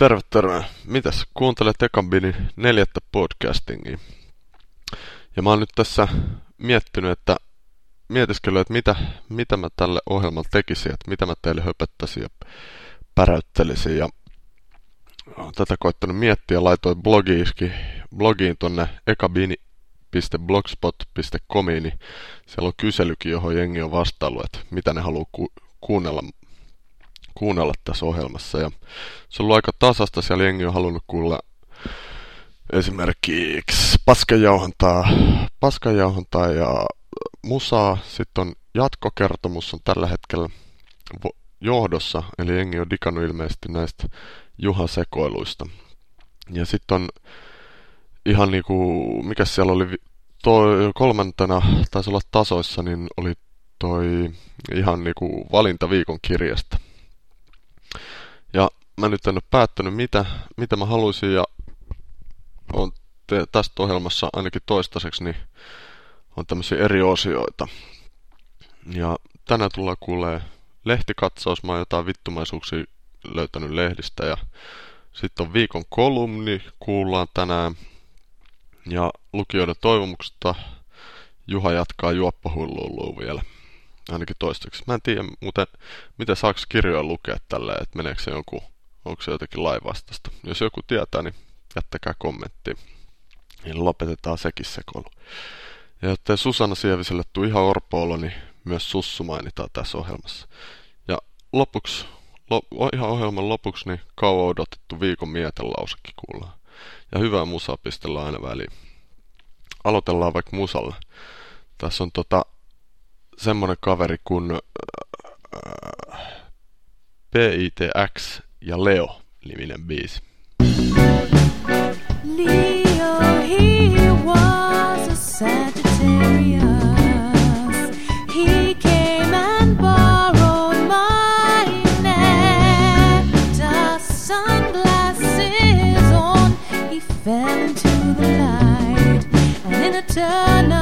Terve, terve. Mitäs? Kuuntelet Ekambinin neljättä podcastingia. Ja mä oon nyt tässä miettinyt, että mietiskellyt, että mitä, mitä mä tälle ohjelmalle tekisin, että mitä mä teille höpöttäisin ja päräyttelisin. Ja oon tätä koittanut miettiä ja laitoin blogiinkin, blogiin tonne ekabini.blogspot.comiin, niin siellä on kyselykin, johon jengi on vastaillut, että mitä ne haluaa ku- kuunnella kuunnella tässä ohjelmassa. Ja se on ollut aika tasasta, siellä jengi on halunnut kuulla esimerkiksi paskajauhantaa, paskajauhantaa ja musaa. Sitten on jatkokertomus on tällä hetkellä johdossa, eli jengi on digannut ilmeisesti näistä Juhan sekoiluista. Ja sitten on ihan niinku, mikä siellä oli toi kolmantena, taisi olla tasoissa, niin oli toi ihan niinku valinta viikon kirjasta. Ja mä nyt en ole päättänyt, mitä, mitä mä haluaisin ja on te, tästä ohjelmassa ainakin toistaiseksi, niin on tämmöisiä eri osioita. Ja tänään tullaan kuulee lehtikatsaus, mä oon jotain vittumaisuuksia löytänyt lehdistä ja sitten on viikon kolumni, kuullaan tänään. Ja lukijoiden toivomuksesta Juha jatkaa juoppahullua vielä ainakin toistaiseksi. Mä en tiedä muuten, miten saaks kirjoja lukea tällä, että meneekö se joku, onko se jotenkin laivastasta. Jos joku tietää, niin jättäkää kommentti. Niin lopetetaan sekin sekoilu. Ja jotta Susanna Sieviselle tuli ihan orpoolo, niin myös Sussu mainitaan tässä ohjelmassa. Ja lopuksi, lo, ihan ohjelman lopuksi, niin kauan odotettu viikon mietelausekin kuullaan. Ja hyvää musaa pistellään aina väliin. Aloitellaan vaikka musalla. Tässä on tota semmonen kaveri kuin äh, PITX ja Leo niminen biisi. Leo, he was a Sagittarius. Fell into the light, and in a turn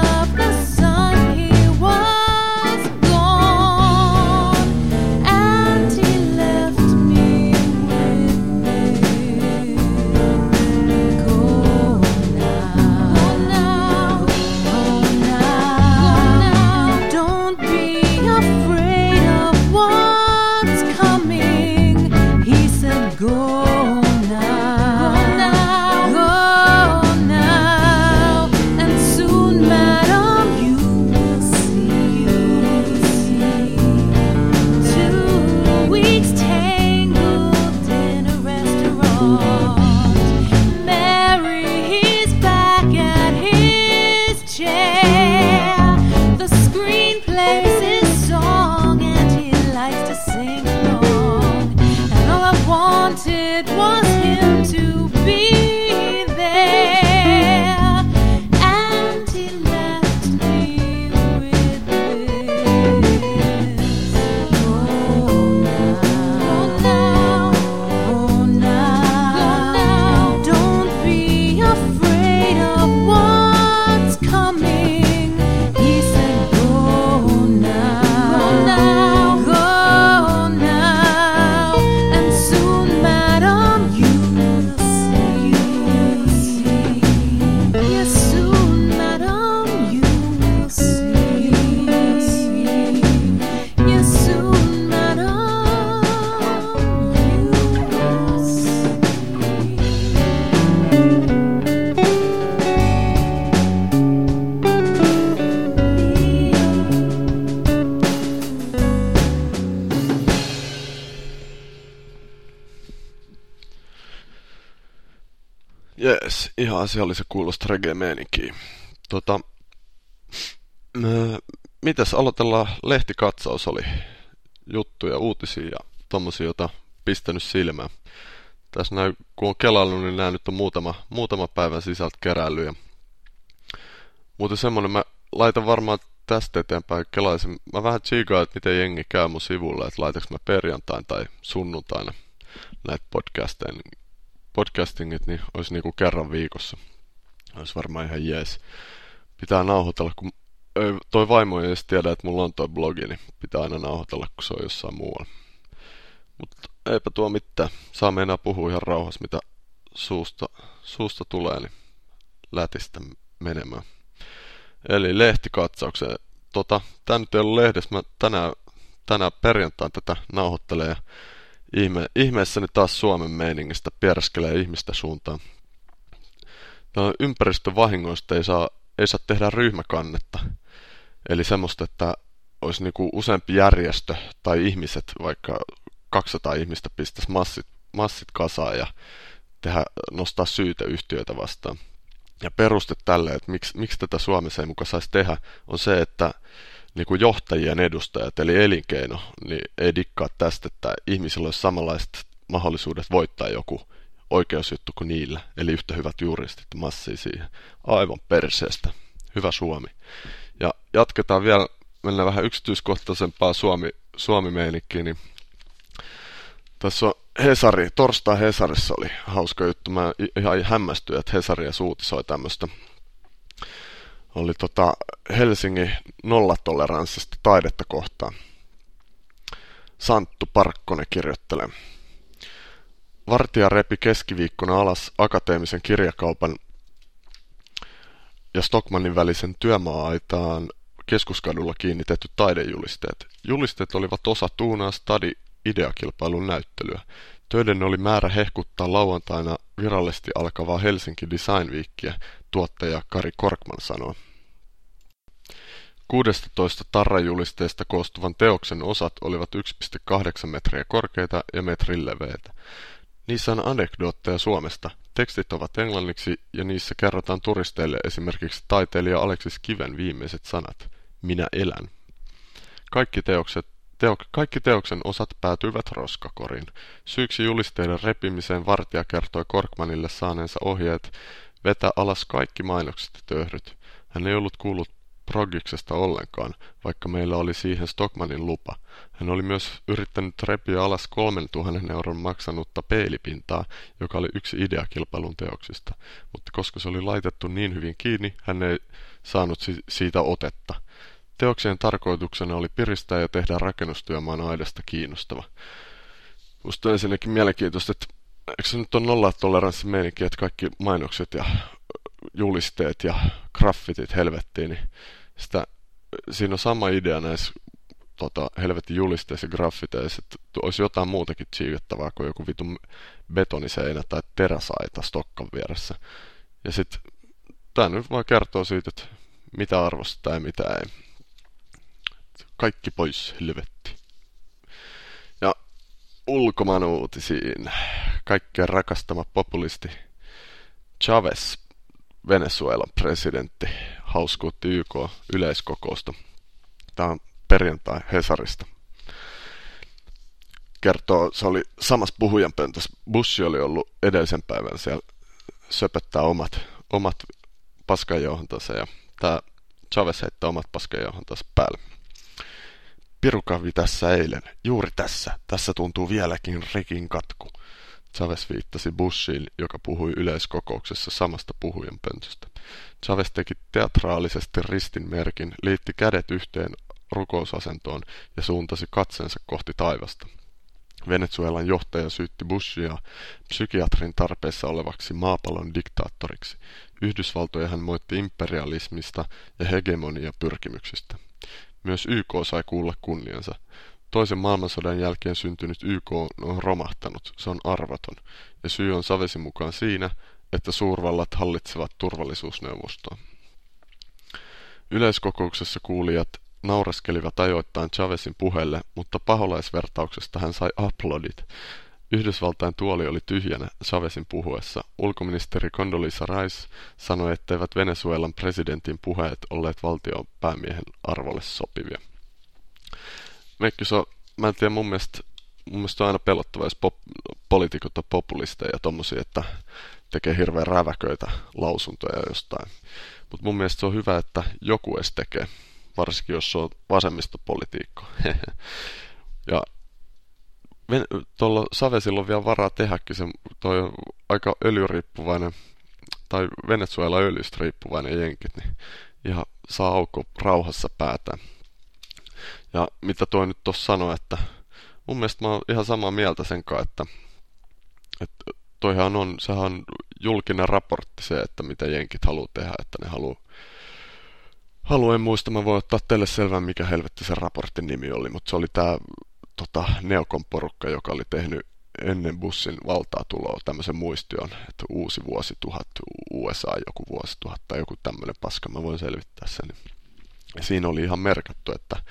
ihan asiallisen kuulosta reggae Tota, mitäs aloitellaan lehtikatsaus oli juttuja, uutisia ja tommosia, jota pistänyt silmään. Tässä näin, kun on kelannut, niin nämä nyt on muutama, muutama päivän sisältä keräily. Ja muuten semmonen, mä laitan varmaan tästä eteenpäin kelaisin. Mä vähän tsiikaan, että miten jengi käy mun sivulla, että laitaks mä perjantain tai sunnuntaina näitä podcasteja podcastingit niin olisi niinku kerran viikossa. Olisi varmaan ihan jees. Pitää nauhoitella, kun toi vaimo ei edes tiedä, että mulla on toi blogi, niin pitää aina nauhoitella, kun se on jossain muualla. Mutta eipä tuo mitään. Saamme enää puhua ihan rauhassa, mitä suusta, suusta tulee, niin lätistä menemään. Eli lehtikatsauksen. Tota, tää nyt ei ollut lehdessä. Mä tänään, tänään perjantain tätä nauhoittelen ihme, ihmeessäni taas Suomen meiningistä pierskelee ihmistä suuntaan. Täällä ympäristövahingoista ei saa, ei saa tehdä ryhmäkannetta. Eli semmoista, että olisi niinku useampi järjestö tai ihmiset, vaikka 200 ihmistä pistäisi massit, massit kasaan ja tehdä, nostaa syytä yhtiöitä vastaan. Ja peruste tälle, että miksi, miksi tätä Suomessa ei muka saisi tehdä, on se, että niin kuin johtajien edustajat, eli elinkeino, niin ei dikkaa tästä, että ihmisillä olisi samanlaiset mahdollisuudet voittaa joku oikeusjuttu kuin niillä, eli yhtä hyvät juristit massia siihen. Aivan perseestä. Hyvä Suomi. Ja jatketaan vielä, mennään vähän yksityiskohtaisempaa Suomi, Suomi-meinikkiin, niin tässä on Hesari, torstai Hesarissa oli hauska juttu. Mä ihan hämmästyin, että Hesari ja suutisoi tämmöistä. Oli tota Helsingin nollatoleranssista taidetta kohtaan. Santtu Parkkonen kirjoittelee. Vartija repi keskiviikkona alas akateemisen kirjakaupan ja Stockmannin välisen työmaa-aitaan keskuskadulla kiinnitetty taidejulisteet. Julisteet olivat osa Tuunaa Stadi ideakilpailun näyttelyä. Töiden oli määrä hehkuttaa lauantaina virallisesti alkavaa Helsinki Design Weekia, tuottaja Kari Korkman sanoo. 16 tarrajulisteesta koostuvan teoksen osat olivat 1,8 metriä korkeita ja metrin leveitä. Niissä on anekdootteja Suomesta. Tekstit ovat englanniksi ja niissä kerrotaan turisteille esimerkiksi taiteilija Aleksis Kiven viimeiset sanat. Minä elän. Kaikki teokset Teok, kaikki teoksen osat päätyivät roskakoriin. Syyksi julisteiden repimiseen vartija kertoi Korkmanille saaneensa ohjeet vetää alas kaikki mainokset ja töhryt. Hän ei ollut kuullut progiksesta ollenkaan, vaikka meillä oli siihen Stockmanin lupa. Hän oli myös yrittänyt repiä alas 3000 euron maksanutta peilipintaa, joka oli yksi ideakilpailun teoksista, mutta koska se oli laitettu niin hyvin kiinni, hän ei saanut si siitä otetta. Teoksien tarkoituksena oli piristää ja tehdä rakennustyömaan aidasta kiinnostava. Musta ensinnäkin mielenkiintoista, että eikö se nyt ole nolla toleranssi meininki, että kaikki mainokset ja julisteet ja graffitit helvettiin, niin sitä, siinä on sama idea näissä tota, helvetin julisteissa ja graffiteissa, että olisi jotain muutakin tsiivettävää kuin joku vitun betoniseinä tai teräsaita Stokkan vieressä. Ja sitten tämä nyt vaan kertoo siitä, että mitä arvostaa ja mitä ei. Kaikki pois, helvetti. Ja ulkomaan uutisiin. Kaikkien rakastama populisti Chavez, Venezuelan presidentti, hauskuutti YK yleiskokousta. Tämä on perjantai Hesarista. Kertoo, se oli samassa puhujanpöntössä. Bush oli ollut edellisen päivän siellä söpöttää omat, omat paskajauhantansa ja tämä Chavez heittää omat paskajauhantansa päälle. Pirukahvi tässä eilen, juuri tässä, tässä tuntuu vieläkin rikin katku. Chavez viittasi Bushiin, joka puhui yleiskokouksessa samasta puhujanpöntöstä. Chavez teki teatraalisesti ristin merkin, liitti kädet yhteen rukousasentoon ja suuntasi katseensa kohti taivasta. Venezuelan johtaja syytti Bushia psykiatrin tarpeessa olevaksi maapallon diktaattoriksi. Yhdysvaltoja hän moitti imperialismista ja hegemonia pyrkimyksistä. Myös YK sai kuulla kunniansa. Toisen maailmansodan jälkeen syntynyt YK on romahtanut, se on arvaton, ja syy on Savesin mukaan siinä, että suurvallat hallitsevat turvallisuusneuvostoa. Yleiskokouksessa kuulijat nauraskelivat ajoittain Chavezin puheelle, mutta paholaisvertauksesta hän sai aplodit. Yhdysvaltain tuoli oli tyhjänä Chavezin puhuessa. Ulkoministeri Condoleezza Rice sanoi, etteivät Venezuelan presidentin puheet olleet valtion päämiehen arvolle sopivia. Meikkys on, mä en tiedä, mun mielestä, mun mielestä on aina pelottava, jos pop, poliitikot on populisteja ja tommosia, että tekee hirveän räväköitä lausuntoja jostain. Mutta mun mielestä se on hyvä, että joku edes tekee, varsinkin jos se on vasemmistopolitiikko. ja tuolla Savesilla on vielä varaa tehdäkin se, toi on aika öljyriippuvainen, tai Venezuela öljystä riippuvainen jenkit, niin ihan saa aukko rauhassa päätään. Ja mitä toi nyt tuossa sanoi, että mun mielestä mä oon ihan samaa mieltä sen kanssa, että, että toihan on, sehän on julkinen raportti se, että mitä jenkit haluaa tehdä, että ne haluaa Haluan muista, mä voin ottaa teille selvän, mikä helvetti sen raportin nimi oli, mutta se oli tämä tota, Neokon porukka, joka oli tehnyt ennen bussin valtaa tuloa tämmöisen muistion, että uusi vuosituhat, USA joku vuosituhat tai joku tämmöinen paska, mä voin selvittää sen. Ja siinä oli ihan merkattu, että,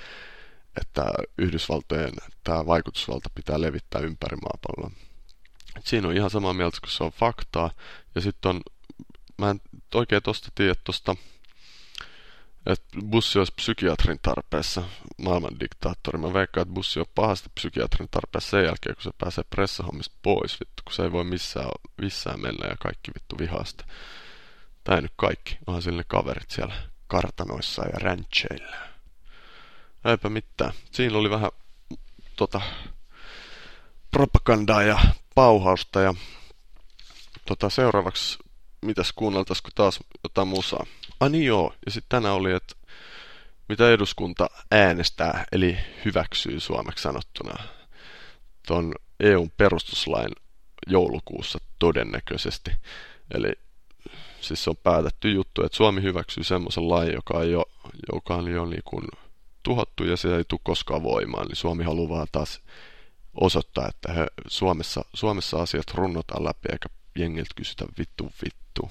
että Yhdysvaltojen tämä vaikutusvalta pitää levittää ympäri maapalloa. Siinä on ihan samaa mieltä, kun se on faktaa. Ja sitten on, mä en oikein tosta tiedä tosta että bussi olisi psykiatrin tarpeessa, maailman diktaattori. Mä veikkaan, että bussi on pahasti psykiatrin tarpeessa sen jälkeen, kun se pääsee pressahommista pois, vittu, kun se ei voi missään, missään mennä ja kaikki vittu vihasta. Tai nyt kaikki, onhan sille kaverit siellä kartanoissa ja rancheilla. Eipä mitään. Siinä oli vähän tota, propagandaa ja pauhausta ja tota, seuraavaksi mitäs kuunneltaisiko taas jotain musaa. Ah niin joo, ja sitten tänään oli, että mitä eduskunta äänestää, eli hyväksyy suomeksi sanottuna tuon EUn perustuslain joulukuussa todennäköisesti. Eli siis on päätetty juttu, että Suomi hyväksyy semmoisen lain, joka, ei ole, joka on jo niin kuin tuhottu ja se ei tule koskaan voimaan. Niin Suomi haluaa taas osoittaa, että he, Suomessa, Suomessa asiat runnotaan läpi eikä jengiltä kysytä vittu vittu.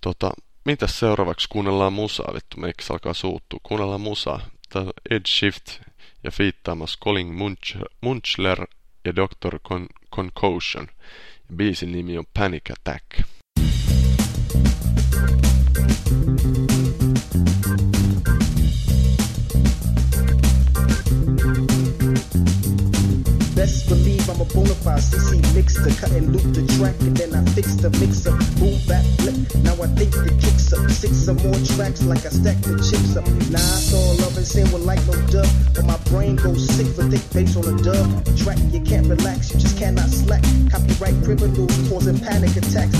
Tota, mitäs seuraavaksi kuunnellaan musaa, vittu, meikäs alkaa suuttua. Kuunnellaan musaa. Tää Ed Shift ja fiittaamassa Colin Munchler ja Dr. Con Concussion. Biisin nimi on Panic Attack. I'm a bona fide Cut and loop the track and then I fix the mixer. Boom, back, flip. Now I think the kicks up. Six some more tracks like I stack the chips up. Nah, it's all love and sin with like no dub. But my brain goes sick for thick bass on a dub. Track, you can't relax, you just cannot slack. Copyright criminals causing panic attacks.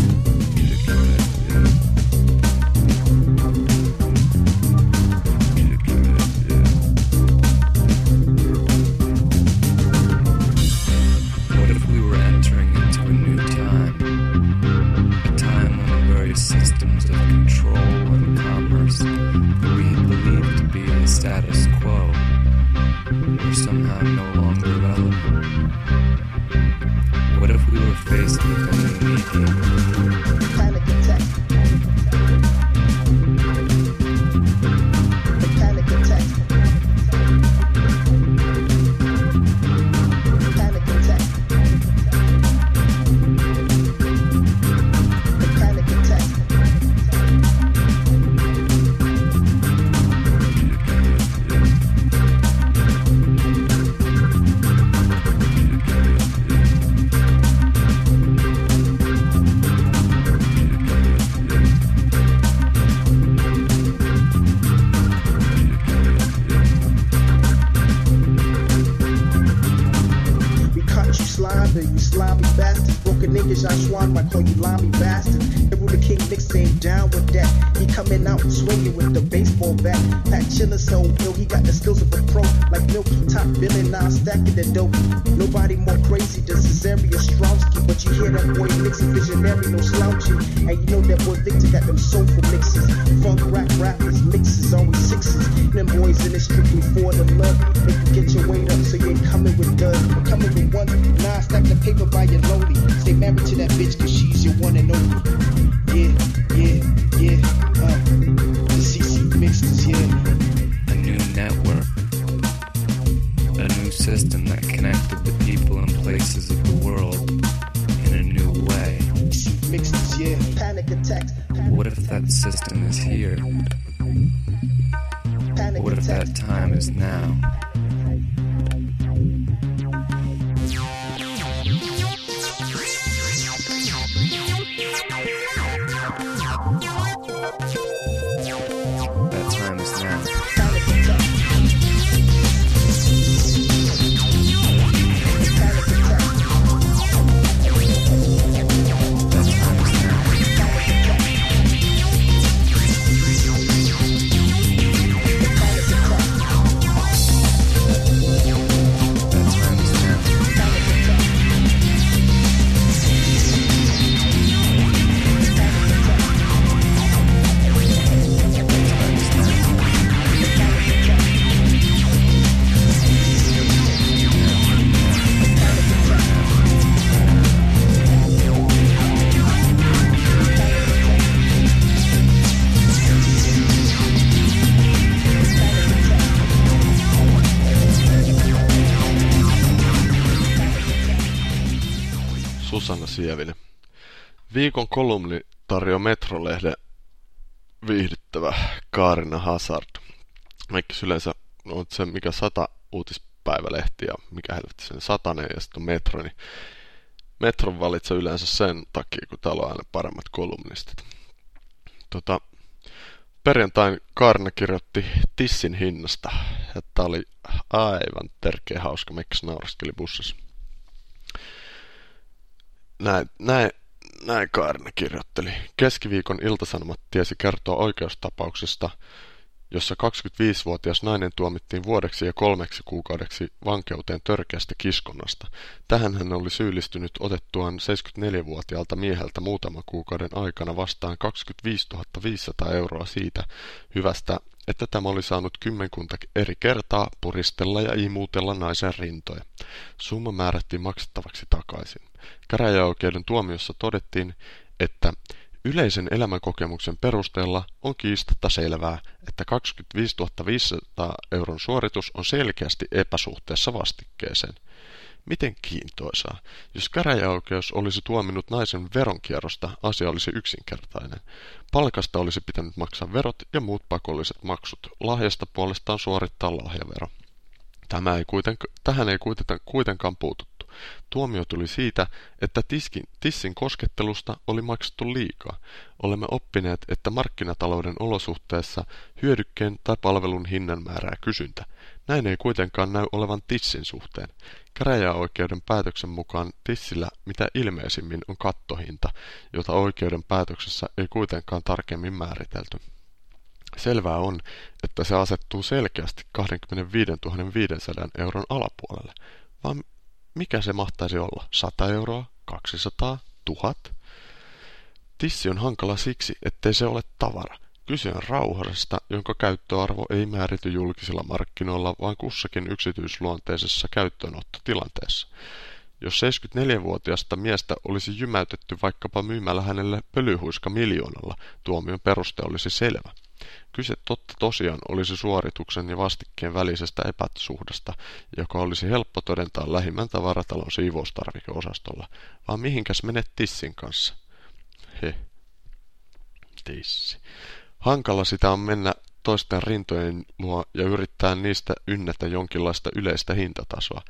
the dope. Nobody more crazy than Cesaria Stromsky, but you hear that boy mixing visionary, no Viikon kolumni tarjoaa Metrolehden viihdyttävä Kaarina Hazard. Meikki yleensä on se mikä sata uutispäivälehti ja mikä helvetti sen satanen ja sitten Metro, niin Metron valitse yleensä sen takia, kun täällä on aina paremmat kolumnistit. Tota, perjantain Kaarina kirjoitti Tissin hinnasta, että oli aivan terkeä hauska, miksi nauraskeli bussissa. Näin, näin, näin Kaarina kirjoitteli. Keskiviikon iltasanomat tiesi kertoa oikeustapauksesta, jossa 25-vuotias nainen tuomittiin vuodeksi ja kolmeksi kuukaudeksi vankeuteen törkeästä kiskonnasta. Tähän hän oli syyllistynyt otettuaan 74-vuotiaalta mieheltä muutama kuukauden aikana vastaan 25 500 euroa siitä hyvästä, että tämä oli saanut kymmenkunta eri kertaa puristella ja imuutella naisen rintoja. Summa määrättiin maksettavaksi takaisin. Käräjäoikeuden tuomiossa todettiin, että Yleisen elämänkokemuksen perusteella on kiistatta selvää, että 25 500 euron suoritus on selkeästi epäsuhteessa vastikkeeseen. Miten kiintoisaa. Jos käräjäoikeus olisi tuominut naisen veronkierrosta, asia olisi yksinkertainen. Palkasta olisi pitänyt maksaa verot ja muut pakolliset maksut. Lahjasta puolestaan suorittaa lahjavero. Tämä ei kuitenka, tähän ei kuitenkaan puututtu. Tuomio tuli siitä, että tiskin, tissin koskettelusta oli maksettu liikaa. Olemme oppineet, että markkinatalouden olosuhteessa hyödykkeen tai palvelun hinnan määrää kysyntä. Näin ei kuitenkaan näy olevan tissin suhteen. Käräjäoikeuden päätöksen mukaan tissillä mitä ilmeisimmin on kattohinta, jota oikeuden päätöksessä ei kuitenkaan tarkemmin määritelty. Selvää on, että se asettuu selkeästi 25 500 euron alapuolelle, vaan mikä se mahtaisi olla? 100 euroa? 200? 1000? Tissi on hankala siksi, ettei se ole tavara. Kyse on rauhasesta, jonka käyttöarvo ei määrity julkisilla markkinoilla, vaan kussakin yksityisluonteisessa käyttöönottotilanteessa. Jos 74-vuotiasta miestä olisi jymäytetty vaikkapa myymällä hänelle pölyhuiska miljoonalla, tuomion peruste olisi selvä. Kyse totta tosiaan olisi suorituksen ja vastikkeen välisestä epäsuhdasta, joka olisi helppo todentaa lähimmän tavaratalon siivoustarvikeosastolla, vaan mihinkäs menet tissin kanssa? He. Tissi. Hankala sitä on mennä toisten rintojen luo ja yrittää niistä ynnätä jonkinlaista yleistä hintatasoa.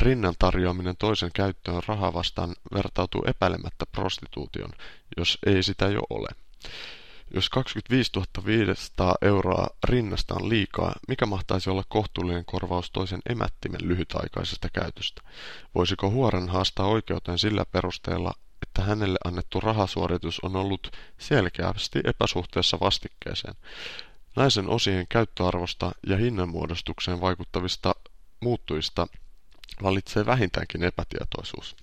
Rinnan tarjoaminen toisen käyttöön raha vastaan vertautuu epäilemättä prostituution, jos ei sitä jo ole. Jos 25 500 euroa rinnasta on liikaa, mikä mahtaisi olla kohtuullinen korvaus toisen emättimen lyhytaikaisesta käytöstä? Voisiko huoran haastaa oikeuteen sillä perusteella, että hänelle annettu rahasuoritus on ollut selkeästi epäsuhteessa vastikkeeseen? Naisen osien käyttöarvosta ja hinnanmuodostukseen vaikuttavista muuttujista vallitsee vähintäänkin epätietoisuus.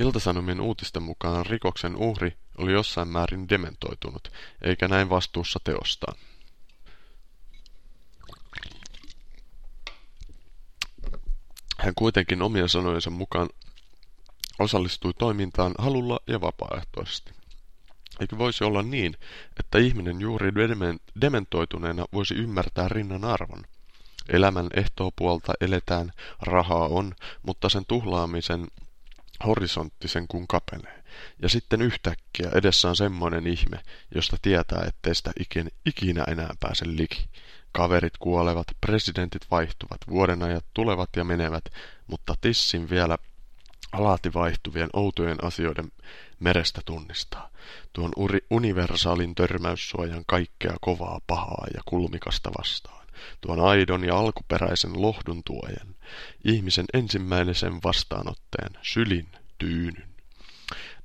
Iltasanomien uutisten mukaan rikoksen uhri oli jossain määrin dementoitunut, eikä näin vastuussa teostaan. Hän kuitenkin omien sanojensa mukaan osallistui toimintaan halulla ja vapaaehtoisesti. Eikö voisi olla niin, että ihminen juuri dementoituneena voisi ymmärtää rinnan arvon? Elämän ehtoopuolta eletään, rahaa on, mutta sen tuhlaamisen horisontti sen kun kapenee. Ja sitten yhtäkkiä edessä on semmoinen ihme, josta tietää, ettei sitä ikinä, ikinä enää pääse liki. Kaverit kuolevat, presidentit vaihtuvat, vuodenajat tulevat ja menevät, mutta tissin vielä alati vaihtuvien outojen asioiden merestä tunnistaa. Tuon uri, universaalin törmäyssuojan kaikkea kovaa pahaa ja kulmikasta vastaan. Tuon aidon ja alkuperäisen lohdun tuojan. Ihmisen ensimmäisen vastaanotteen, sylin, tyynyn.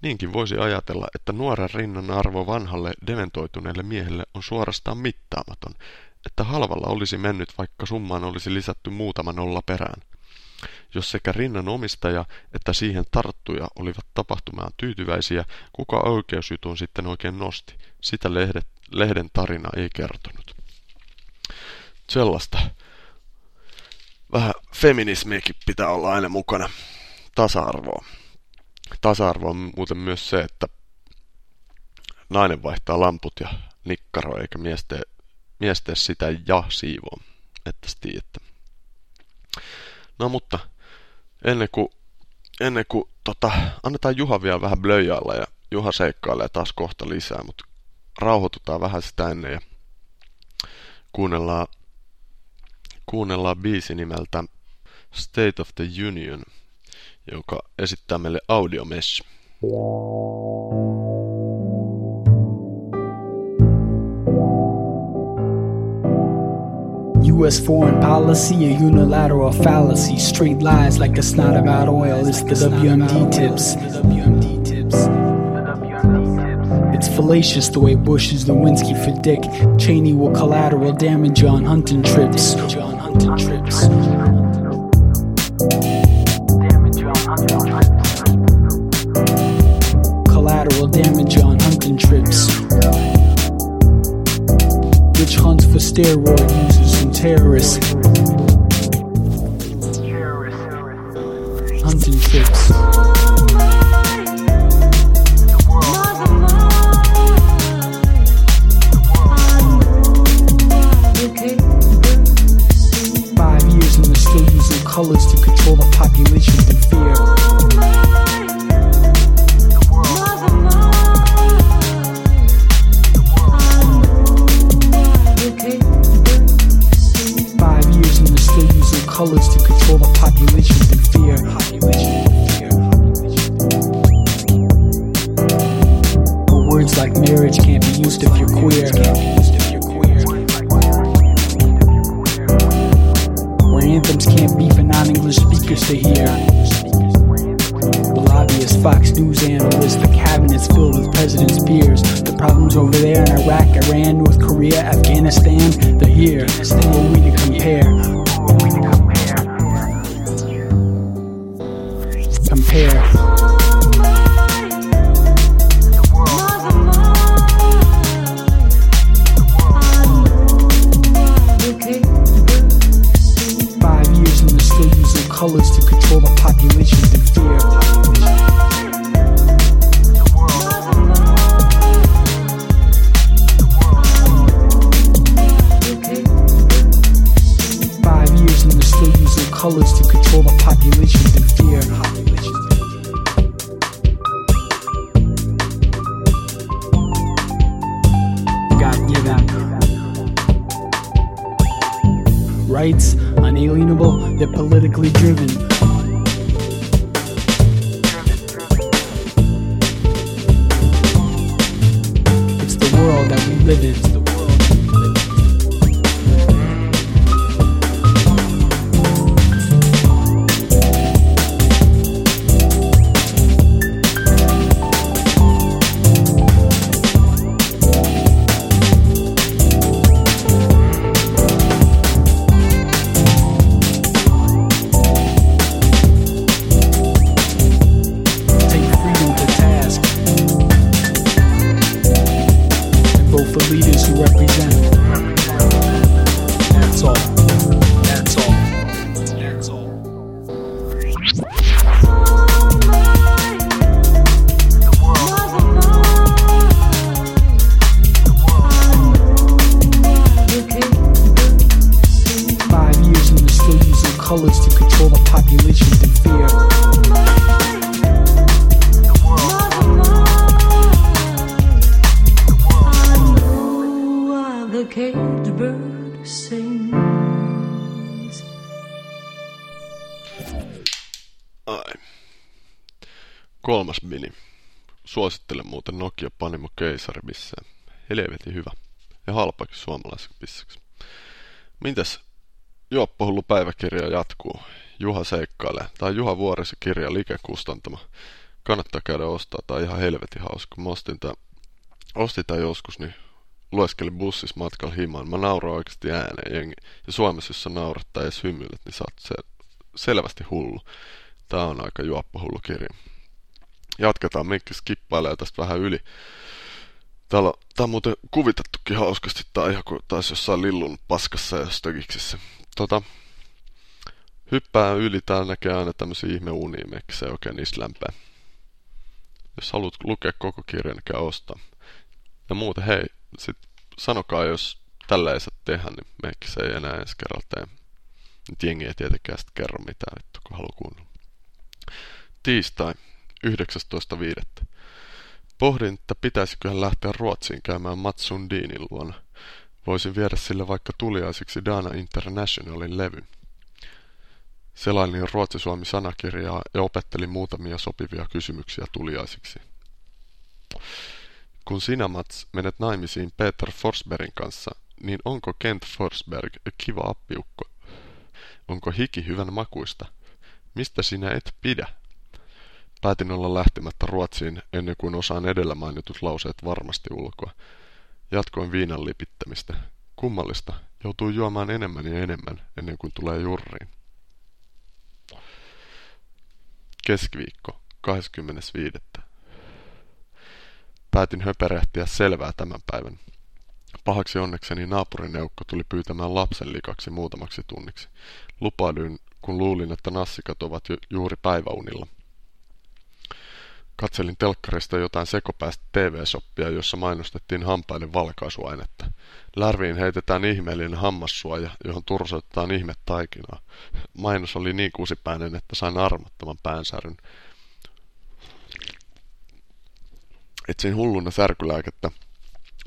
Niinkin voisi ajatella, että nuoren rinnan arvo vanhalle dementoituneelle miehelle on suorastaan mittaamaton, että halvalla olisi mennyt, vaikka summaan olisi lisätty muutama nolla perään. Jos sekä rinnan omistaja että siihen tarttuja olivat tapahtumaan tyytyväisiä, kuka oikeusjutun sitten oikein nosti? Sitä lehdet, lehden tarina ei kertonut. Sellaista. Vähän feminismiäkin pitää olla aina mukana. Tasa-arvoa. Tasa-arvo on muuten myös se, että nainen vaihtaa lamput ja nikkaro, eikä mies tee, mies tee sitä ja siivoo. Että tiedätte. No mutta ennen kuin ennen kuin tota, annetaan Juha vielä vähän blöjailla ja Juha seikkailee taas kohta lisää, mutta rauhoitutaan vähän sitä ennen ja kuunnellaan, kuunnellaan biisi nimeltä State of the Union, joka esittää meille Audiomesh. U.S. foreign policy, a unilateral fallacy. Straight lies like it's not about oil, it's the WMD tips. It's fallacious the way Bush is Lewinsky for Dick. Cheney will collateral damage on hunting trips. Collateral damage on hunting trips. Witch hunts for steroid users and terrorists. Hunting trips. Colors to control the population Nokia Panimo Keisari missään. Helvetin hyvä. Ja halpakin suomalaiseksi pissaksi. Mitäs Juoppohullu päiväkirja jatkuu. Juha seikkailee. On Juha Vuorisen kirja Like kustantama. Kannattaa käydä ostaa. On ihan helvetin hauska. Mä ostin tää, ostin tää joskus, niin lueskelin bussissa matkalla himaan. Mä nauroin oikeasti ääneen jengi. Ja Suomessa, jos sä naurat tai edes hymyilet, niin sä oot se, selvästi hullu. Tää on aika juoppohullu kirja. Jatketaan, Mikki skippailee tästä vähän yli. Täällä tää on muuten kuvitettukin hauskasti, tää ihan kuin taas jossain lillun paskassa ja stökiksissä. Tota, hyppää yli, täällä näkee aina tämmöisiä ihme unia, se ei oikein niistä lämpää. Jos haluat lukea koko kirjan, niin käy ostaa. Ja muuten, hei, sit sanokaa, jos tällä ei saa tehdä, niin meikki se ei enää ensi kerralla tee. Nyt jengi ei tietenkään sitten kerro mitään kun haluaa kuunnella. Tiistai, 19.5. Pohdin, että pitäisiköhän lähteä Ruotsiin käymään Mats Sundinin luona. Voisin viedä sille vaikka tuliaisiksi Dana Internationalin levyn. Selailin Ruotsi-Suomi-sanakirjaa ja opettelin muutamia sopivia kysymyksiä tuliaisiksi. Kun sinä, Mats, menet naimisiin Peter Forsbergin kanssa, niin onko Kent Forsberg kiva appiukko? Onko hiki hyvän makuista? Mistä sinä et pidä? Päätin olla lähtemättä Ruotsiin ennen kuin osaan edellä mainitut lauseet varmasti ulkoa. Jatkoin viinan lipittämistä. Kummallista, joutuu juomaan enemmän ja enemmän ennen kuin tulee jurriin. Keskiviikko, 25. Päätin höperehtiä selvää tämän päivän. Pahaksi onnekseni naapurineukko tuli pyytämään lapsen likaksi muutamaksi tunniksi. Lupaudyin, kun luulin, että nassikat ovat ju juuri päiväunilla. Katselin telkkarista jotain sekopäästä TV-soppia, jossa mainostettiin hampaiden valkaisuainetta. Lärviin heitetään ihmeellinen hammassuoja, johon tursotetaan ihme taikinaa. Mainos oli niin kusipäinen, että sain armottoman päänsäryn. Etsin hulluna särkylääkettä,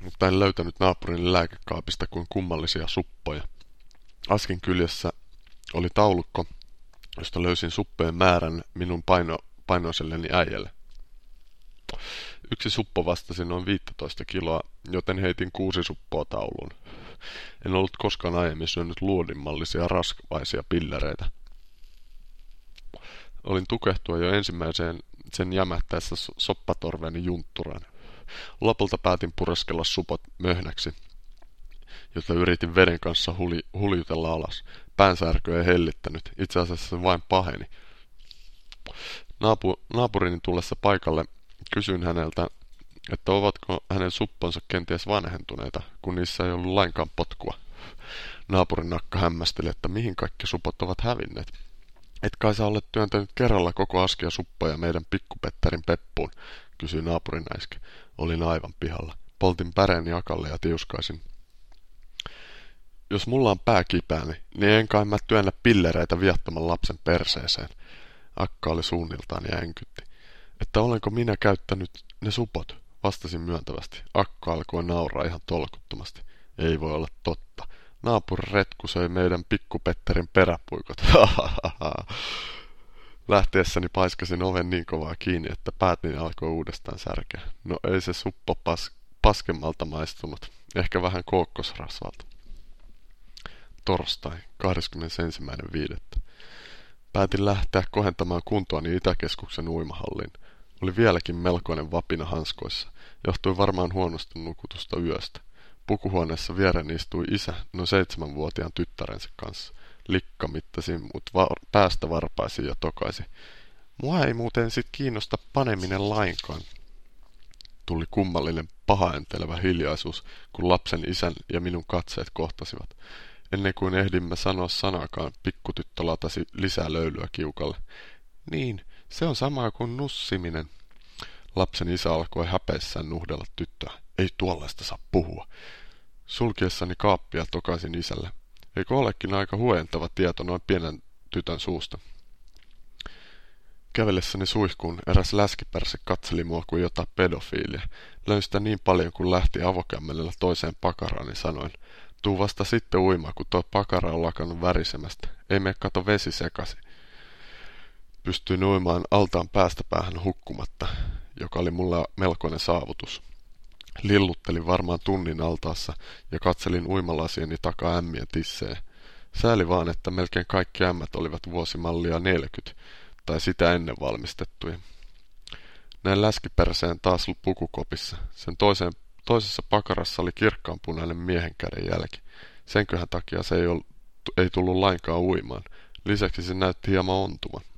mutta en löytänyt naapurin lääkekaapista kuin kummallisia suppoja. Askin kyljessä oli taulukko, josta löysin suppeen määrän minun paino, painoiselleni äijälle. Yksi suppo vastasi noin 15 kiloa, joten heitin kuusi suppoa tauluun. En ollut koskaan aiemmin syönyt luodimmallisia raskvaisia pillereitä. Olin tukehtua jo ensimmäiseen sen jämähtäessä soppatorveni juntturan. Lopulta päätin pureskella supot möhnäksi, jota yritin veden kanssa huli, huljutella alas. Päänsärkö ei hellittänyt, itse asiassa se vain paheni. Naapu, naapurini tullessa paikalle kysyin häneltä, että ovatko hänen supponsa kenties vanhentuneita, kun niissä ei ollut lainkaan potkua. Naapurin nakka hämmästeli, että mihin kaikki supot ovat hävinneet. Et kai sä olet työntänyt kerralla koko askia suppoja meidän pikkupetterin peppuun, kysyi naapurin äisken. Olin aivan pihalla. Poltin päreeni akalle ja tiuskaisin. Jos mulla on pää kipääni, niin en kai mä työnnä pillereitä viattoman lapsen perseeseen. Akka oli suunniltaan ja enkytti. Että olenko minä käyttänyt ne supot? Vastasin myöntävästi. Akka alkoi nauraa ihan tolkuttomasti. Ei voi olla totta. Naapurin retku söi meidän pikkupetterin peräpuikot. Lähtiessäni paiskasin oven niin kovaa kiinni, että päätini alkoi uudestaan särkeä. No ei se suppo pas paskemmalta maistunut. Ehkä vähän kookkosrasvalta. Torstai, 21.5. Päätin lähteä kohentamaan kuntoani Itäkeskuksen uimahalliin. Oli vieläkin melkoinen vapina hanskoissa. Johtui varmaan huonosta nukutusta yöstä. Pukuhuoneessa viereni istui isä noin seitsemänvuotiaan tyttärensä kanssa. Likka mittasi mut var- päästä varpaisi ja tokaisi. Mua ei muuten sit kiinnosta paneminen lainkaan. Tuli kummallinen pahaentelevä hiljaisuus, kun lapsen isän ja minun katseet kohtasivat. Ennen kuin ehdimme sanoa sanakaan, pikkutyttö latasi lisää löylyä kiukalle. Niin, se on samaa kuin nussiminen. Lapsen isä alkoi häpeissään nuhdella tyttöä. Ei tuollaista saa puhua. Sulkiessani kaappia tokaisin isälle. Eikö olekin aika huojentava tieto noin pienen tytön suusta? Kävellessäni suihkuun eräs läskiperse katseli mua kuin jotain pedofiilia. Löin sitä niin paljon kuin lähti avokämmenellä toiseen pakaraan, niin sanoin, tuu vasta sitten uimaan, kun tuo pakara on lakannut värisemästä. Ei me kato vesi sekasi. Pystyin uimaan altaan päästä päähän hukkumatta, joka oli mulla melkoinen saavutus. Lilluttelin varmaan tunnin altaassa ja katselin uimalasieni takaa ämmien tissejä. Sääli vaan, että melkein kaikki ämmät olivat vuosimallia 40 tai sitä ennen valmistettuja. Näin läskiperseen taas pukukopissa. Sen toiseen, toisessa pakarassa oli kirkkaanpunainen miehen käden jälki. Senköhän takia se ei, ollut, ei tullut lainkaan uimaan. Lisäksi se näytti hieman ontuman.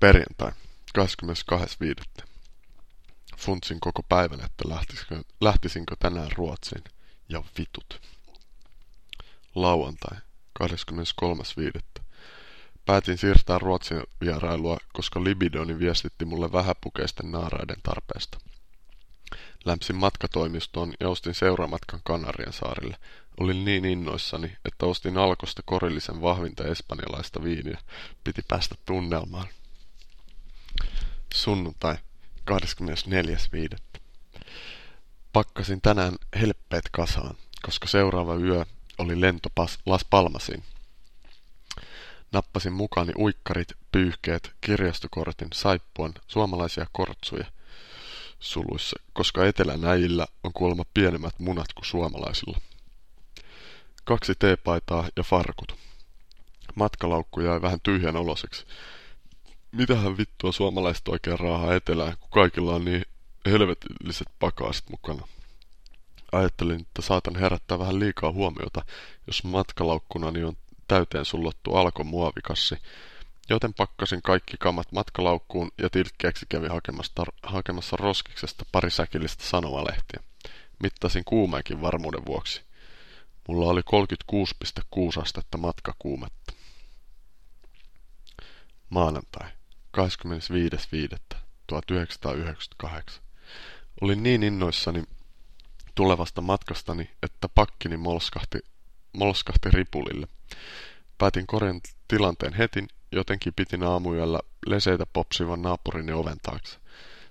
Perjantai, 22.5. Funtsin koko päivän, että lähtisinkö, lähtisinkö tänään Ruotsiin. Ja vitut. Lauantai, 23.5. Päätin siirtää Ruotsin vierailua, koska libidoni viestitti mulle vähäpukeisten naaraiden tarpeesta. Lämpsin matkatoimistoon ja ostin seuraamatkan Kanarian saarille. Olin niin innoissani, että ostin alkosta korillisen vahvinta espanjalaista viiniä. Piti päästä tunnelmaan. Sunnuntai 24.5. Pakkasin tänään helppeet kasaan, koska seuraava yö oli lento Las Palmasiin. Nappasin mukani uikkarit, pyyhkeet, kirjastokortin, saippuan, suomalaisia kortsuja suluissa, koska etelänäjillä on kuulemma pienemmät munat kuin suomalaisilla. Kaksi teepaitaa ja farkut. Matkalaukku jäi vähän tyhjän oloseksi. Mitähän vittua suomalaiset oikein raahaa etelään, kun kaikilla on niin helvetilliset pakaasit mukana. Ajattelin, että saatan herättää vähän liikaa huomiota, jos matkalaukkunani on täyteen sullottu alkon muovikassi, joten pakkasin kaikki kamat matkalaukkuun ja tilkkeeksi kävi hakemassa, hakemassa roskiksesta pari säkillistä sanomalehtiä. Mittasin kuumeenkin varmuuden vuoksi. Mulla oli 36,6 astetta matkakuumetta. Maanantai, 25.5.1998. Olin niin innoissani tulevasta matkastani, että pakkini molskahti, molskahti ripulille. Päätin korjan tilanteen heti, jotenkin pitin aamuyöllä leseitä popsivan naapurini oven taakse.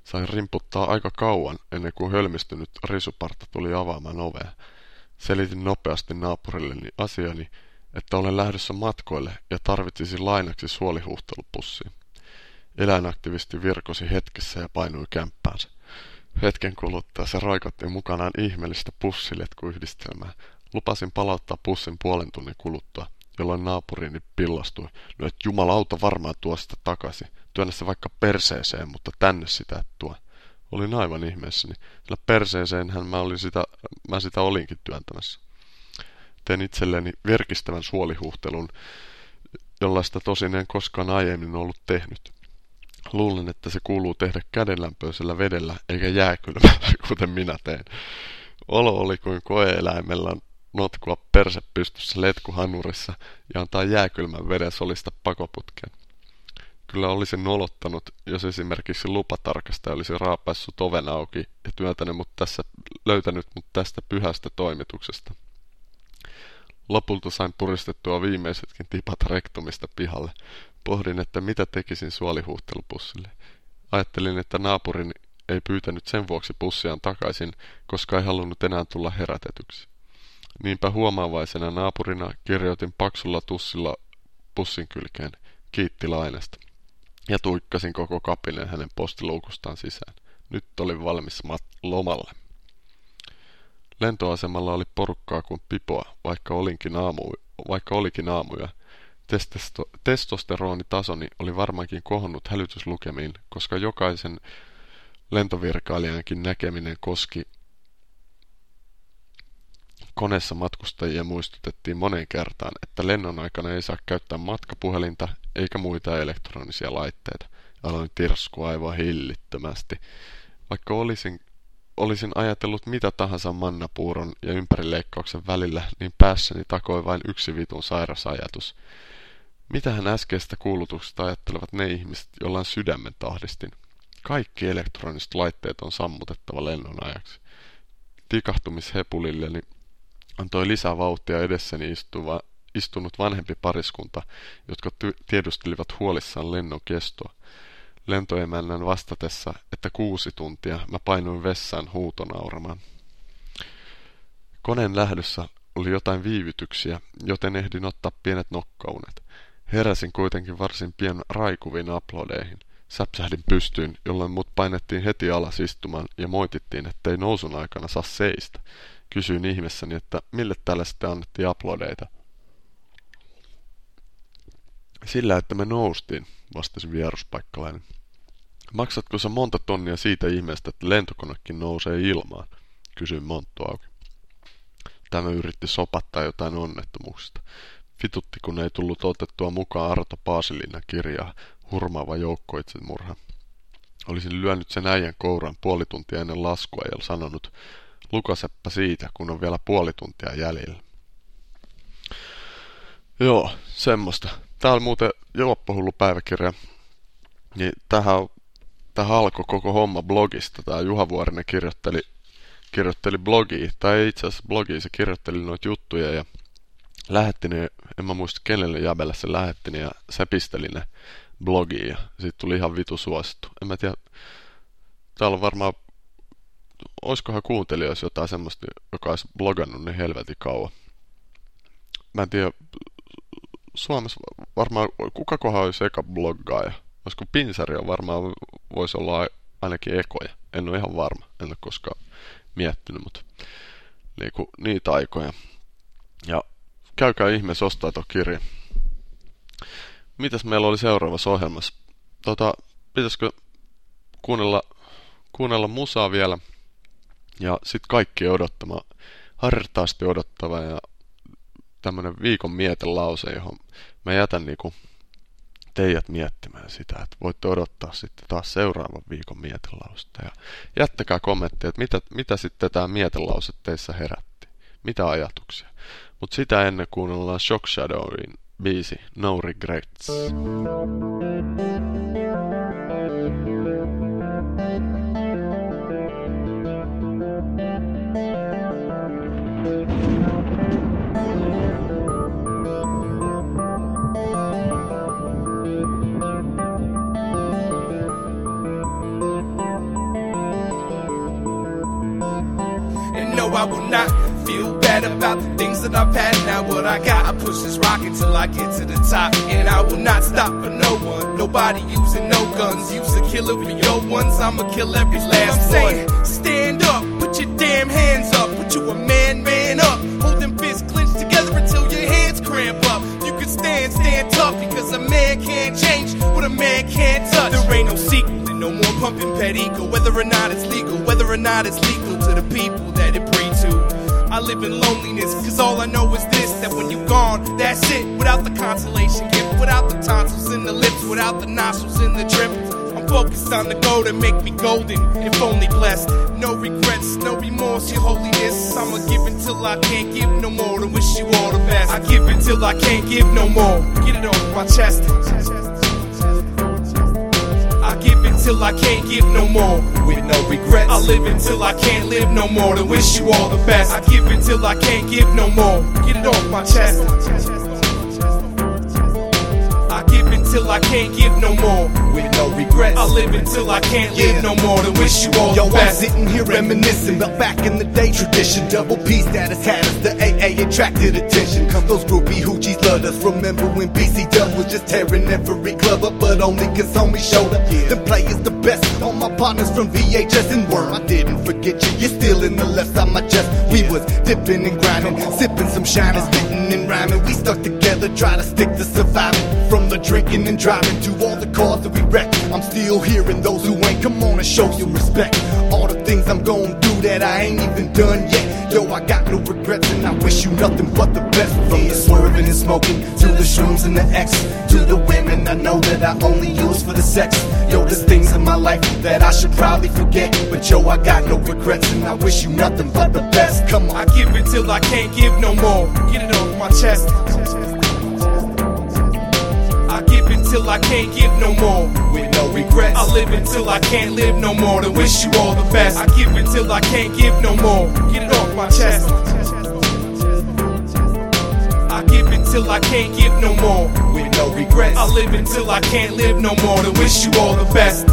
Sain rimputtaa aika kauan ennen kuin hölmistynyt risuparta tuli avaamaan ovea. Selitin nopeasti naapurilleni asiani, että olen lähdössä matkoille ja tarvitsisin lainaksi suolihuhtelupussia. Eläinaktivisti virkosi hetkessä ja painui kämppäänsä. Hetken kuluttua se roikotti mukanaan ihmeellistä pussiletkuyhdistelmää. Lupasin palauttaa pussin puolen tunnin kuluttua, jolloin naapurini pillastui. No et jumalauta varmaan tuo sitä takaisin. Työnnä se vaikka perseeseen, mutta tänne sitä et tuo. Olin aivan ihmeessäni, sillä perseeseenhän mä, olin sitä, mä sitä olinkin työntämässä. Tein itselleni virkistävän suolihuhtelun, jollaista tosin en koskaan aiemmin ollut tehnyt. Luulen, että se kuuluu tehdä kädenlämpöisellä vedellä eikä jääkylmällä, kuten minä teen. Olo oli kuin koeeläimellä notkua perse pystyssä letkuhanurissa ja antaa jääkylmän veden solista pakoputkeen. Kyllä olisin nolottanut, jos esimerkiksi lupatarkastaja olisi raapaissut oven auki ja työntänyt mut tässä, löytänyt mut tästä pyhästä toimituksesta. Lopulta sain puristettua viimeisetkin tipat rektumista pihalle. Pohdin, että mitä tekisin suolihuhtelupussille. Ajattelin, että naapurin ei pyytänyt sen vuoksi pussiaan takaisin, koska ei halunnut enää tulla herätetyksi. Niinpä huomaavaisena naapurina kirjoitin paksulla tussilla pussin kylkeen, kiitti lainasta. Ja tuikkasin koko kapineen hänen postiluukustaan sisään. Nyt olin valmis lomalle. Lentoasemalla oli porukkaa kuin pipoa, vaikka, olinkin aamu, vaikka olikin aamuja. Testosto, testosteronitasoni oli varmaankin kohonnut hälytyslukemiin, koska jokaisen lentovirkailijankin näkeminen koski Koneessa matkustajia muistutettiin moneen kertaan, että lennon aikana ei saa käyttää matkapuhelinta eikä muita elektronisia laitteita. Aloin tirskua aivan hillittömästi. Vaikka olisin, olisin ajatellut mitä tahansa mannapuuron ja ympärileikkauksen välillä, niin päässäni takoi vain yksi vitun sairas ajatus. Mitähän äskeistä kuulutuksesta ajattelevat ne ihmiset, joilla on sydämen tahdistin? Kaikki elektroniset laitteet on sammutettava lennon ajaksi. Tikahtumishepulilleni antoi lisää vauhtia edessäni istuva, istunut vanhempi pariskunta, jotka tiedustelivat huolissaan lennon kestoa. Lentoemännän vastatessa, että kuusi tuntia, mä painuin vessaan huutonauramaan. Koneen lähdössä oli jotain viivytyksiä, joten ehdin ottaa pienet nokkaunet. Heräsin kuitenkin varsin pian raikuviin aplodeihin. Säpsähdin pystyyn, jolloin mut painettiin heti alas istumaan ja moitittiin, ettei nousun aikana saa seistä. Kysyin ihmeessäni, että mille tällä sitten annettiin aplodeita. Sillä, että me noustiin, vastasi vieruspaikkalainen. Maksatko sä monta tonnia siitä ihmeestä, että lentokonekin nousee ilmaan? Kysyin Monttu auki. Tämä yritti sopattaa jotain onnettomuuksista. Fitutti, kun ei tullut otettua mukaan Arto Paasilinnan kirjaa, hurmaava joukkoitsemurha. Olisin lyönyt sen äijän kouran puoli tuntia ennen laskua ja sanonut, Lukaseppä siitä, kun on vielä puoli tuntia jäljellä. Joo, semmoista. Tää oli muuten juoppohullu päiväkirja. Niin tähän, tähän alkoi koko homma blogista. Tää Juha Vuorinen kirjoitteli kirjoitteli blogia, tai itse asiassa blogia se kirjoitteli noita juttuja ja lähetti ne, en mä muista kenelle jäbelle se lähetti ne ja se pisteli ne blogiin ja siitä tuli ihan vitu suosittu. En mä tiedä, täällä on varmaan, oiskohan kuuntelijoissa jotain semmoista, joka olisi blogannut niin helvetin kauan. Mä en tiedä, Suomessa varmaan, kuka kohan olisi eka bloggaaja? Olisiko Pinsari on varmaan, voisi olla ainakin ekoja. En ole ihan varma, en ole koskaan miettinyt, mutta niin niitä aikoja. Ja käykää ihmeessä ostaa tuo kirja. Mitäs meillä oli seuraavassa ohjelmassa? Tota, pitäisikö kuunnella, kuunnella musaa vielä ja sitten kaikki odottama, hartaasti odottava ja tämmönen viikon mietelause, johon mä jätän niinku teidät miettimään sitä, että voitte odottaa sitten taas seuraavan viikon mietelausta. Ja jättäkää kommentteja, että mitä, mitä sitten tämä mietelause teissä herätti. Mitä ajatuksia. Mutta sitä ennen kuunnellaan Shock Shadowin biisi No Regrets. No, I will not feel bad about the things that I've had. Now, what I got, I push this rock until I get to the top. And I will not stop for no one. Nobody using no guns. Use a killer for your ones. I'ma kill every last one. Stand up, put your damn hands up. Put you a man, man up. Hold them fists clenched together until your hands cramp up. You can stand, stand tough because a man can't change what a man can't touch. There ain't no secret. No more pumping pet ego, whether or not it's legal, whether or not it's legal to the people that it to. I live in loneliness, cause all I know is this that when you're gone, that's it. Without the consolation gift, without the tonsils in the lips, without the nostrils in the drip. I'm focused on the goal to make me golden, if only blessed. No regrets, no remorse, your holiness. I'ma give until I can't give no more to wish you all the best. I give until I can't give no more. Get it off my chest. Until I can't give no more. With no regrets. I live until I can't live no more. To wish you all the best. I give until I can't give no more. Get it off my chest. Until I can't give no more. With no regrets. I live until I can't live no more. To wish you all Yo, the I'm sitting here reminiscing about back in the day tradition. Double P status had us, the AA attracted attention. Come Those groupie hoochies loved us. Remember when BC Dub was just tearing every club up, but only cause homie showed up. Them players the best. All my partners from VHS and Worm. I didn't forget you, you're still in the left side of my chest. We was dipping and grinding, sipping some shiners, spitting and rhyming. We stuck together, try to stick to surviving. From the drinking and driving to all the cars that we wrecked. I'm still hearing those who ain't come on and show some respect. All the things I'm gonna do that I ain't even done yet. Yo, I got no regrets and I wish you nothing but the best. From the swerving and smoking to the shrooms and the X to the women I know that I only use for the sex. Yo, there's things in my life that I should probably forget. But yo, I got no regrets and I wish you nothing but the best. Come on. I give until I can't give no more. Get it off my chest. I give until I can't give no more. With no regrets. I live until I can't live no more. To wish you all the best. I give until I can't give no more. Get it off my chest. I give until I can't give no more. With no regrets. I live until I can't live no more. To wish you all the best.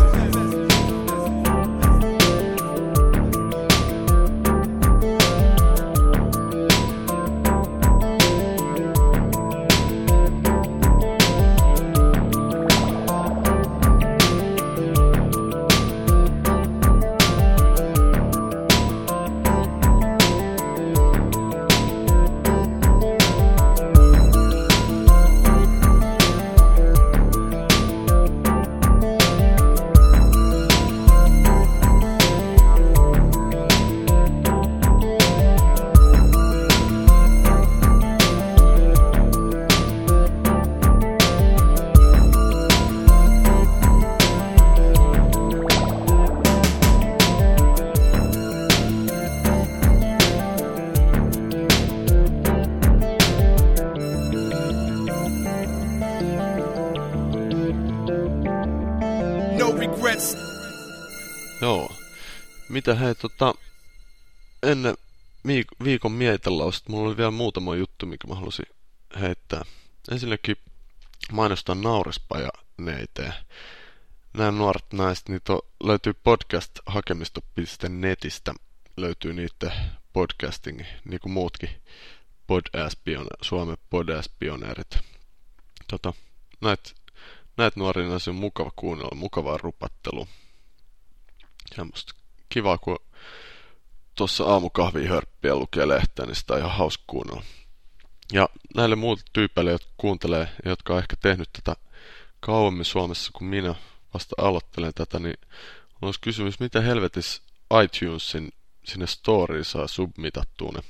Mitä hei tota... ennen viikon mietelausta mulla oli vielä muutama juttu, mikä mä halusin heittää. Ensinnäkin mainostan naurespaja neite. Nämä nuoret naiset, niitä on, löytyy podcast-hakemisto.netistä. Löytyy niitä podcasting, niin kuin muutkin podass Suomen podass-pioneerit. Tota, näitä näit nuoria on mukava kuunnella, mukavaa rupattelu. Semmosta kivaa, kun tuossa aamukahvi hörppiä lukee lehteä, niin sitä on ihan hauska kuunnella. Ja näille muille tyypeille, jotka kuuntelee jotka on ehkä tehnyt tätä kauemmin Suomessa kuin minä vasta aloittelen tätä, niin olisi kysymys, miten helvetis iTunesin sinne storyin saa submitattua ne.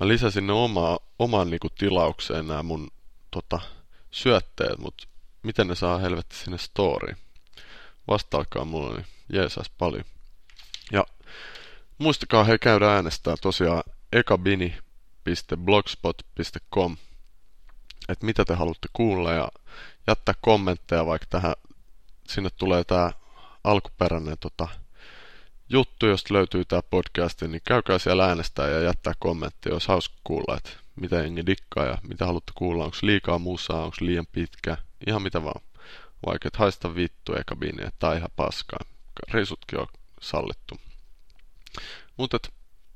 Mä lisäsin ne omaa, omaan niinku tilaukseen nämä mun tota, syötteet, mutta miten ne saa helvetti sinne storyin? Vastaakaan mulle, niin jeesas paljon. Ja muistakaa he käydä äänestää tosiaan ekabini.blogspot.com että mitä te haluatte kuulla ja jättää kommentteja vaikka tähän, sinne tulee tämä alkuperäinen tota, juttu, josta löytyy tämä podcast, niin käykää siellä äänestää ja jättää kommentteja, olisi hauska kuulla, että mitä jengi dikkaa ja mitä haluatte kuulla, onko liikaa musaa, onko liian pitkä, ihan mitä vaan. Vaikka et haista vittu eka biini, tai ihan paskaa. Risutkin on sallittu. Mutta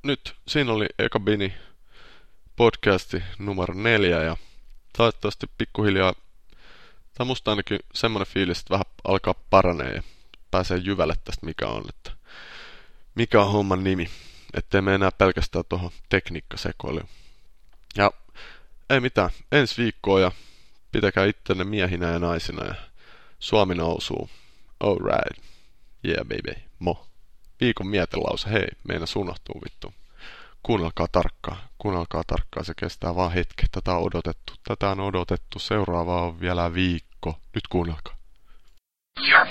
nyt siinä oli eka bini podcasti numero neljä ja toivottavasti pikkuhiljaa, tai musta ainakin semmoinen fiilis, että vähän alkaa paranee ja pääsee jyvälle tästä mikä on, että mikä on homman nimi, ettei me enää pelkästään tuohon tekniikkasekoiluun. Ja ei mitään, ensi viikkoa ja pitäkää ittenne miehinä ja naisina ja Suomi nousuu. Alright. Yeah baby. Mo. Viikon mietelause. Hei, meina unohtuu vittu. Kuunnelkaa tarkkaan. Kuunnelkaa tarkkaan. Se kestää vaan hetki. Tätä on odotettu. Tätä on odotettu. Seuraava on vielä viikko. Nyt kuunnelkaa. Your